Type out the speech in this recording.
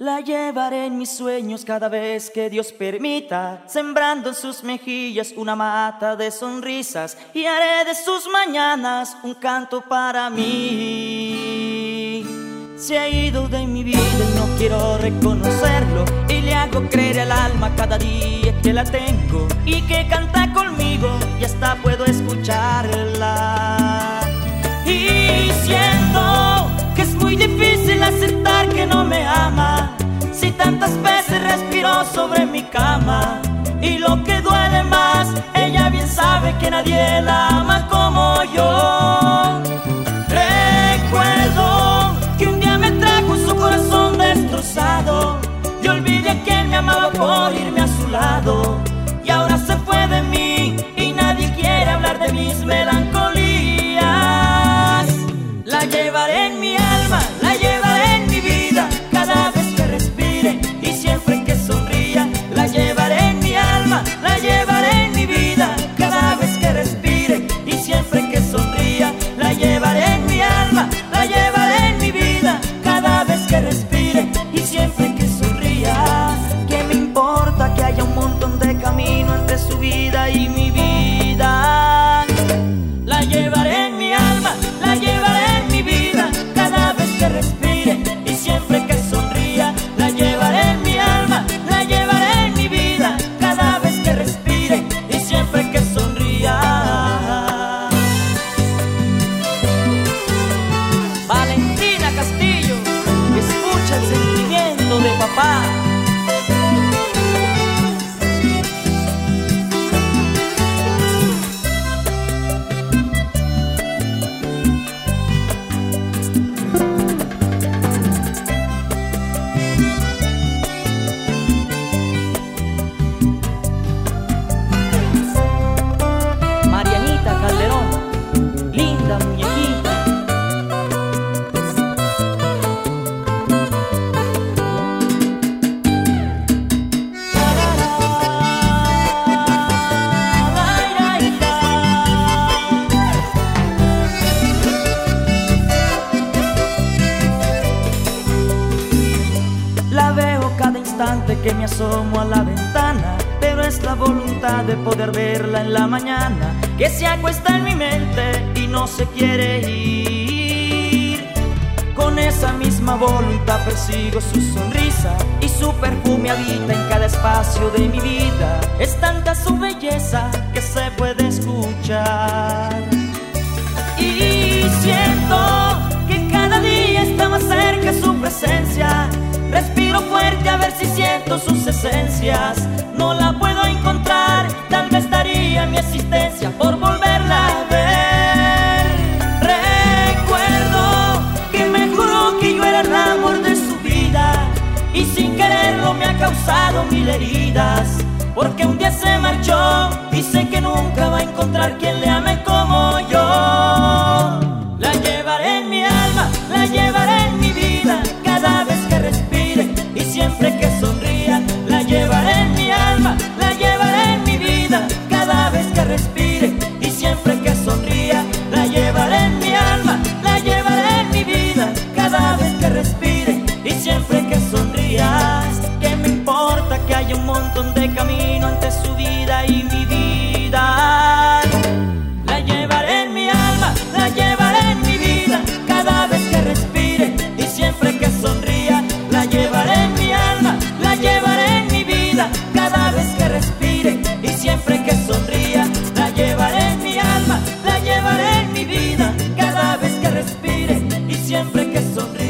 La llevaré en mis sueños cada vez que Dios permita, sembrando en sus mejillas una mata de sonrisas y haré de sus mañanas un canto para mí. Se ha ido de mi vida y no quiero reconocerlo y le hago creer al alma cada día que la tengo y que canta conmigo y hasta puedo escucharla. Tantas veces respiró sobre mi cama y lo que duele más, ella bien sabe que nadie la ama como yo. Que me asomo a la ventana, pero es la voluntad de poder verla en la mañana que se acuesta en mi mente y no se quiere ir. Con esa misma voluntad persigo su sonrisa y su perfume habita en cada espacio de mi vida. Es tanta su belleza que se puede escuchar. Mi existencia por volverla a ver. Recuerdo que me juró que yo era el amor de su vida y sin quererlo me ha causado mil heridas. Porque un día se marchó sé que nunca un montón de camino ante su vida y mi vida. La llevaré en mi alma, la llevaré en mi vida, cada vez que respire y siempre que sonría. La llevaré en mi alma, la llevaré en mi vida, cada vez que respire y siempre que sonría. La llevaré en mi alma, la llevaré en mi vida, cada vez que respire y siempre que sonría.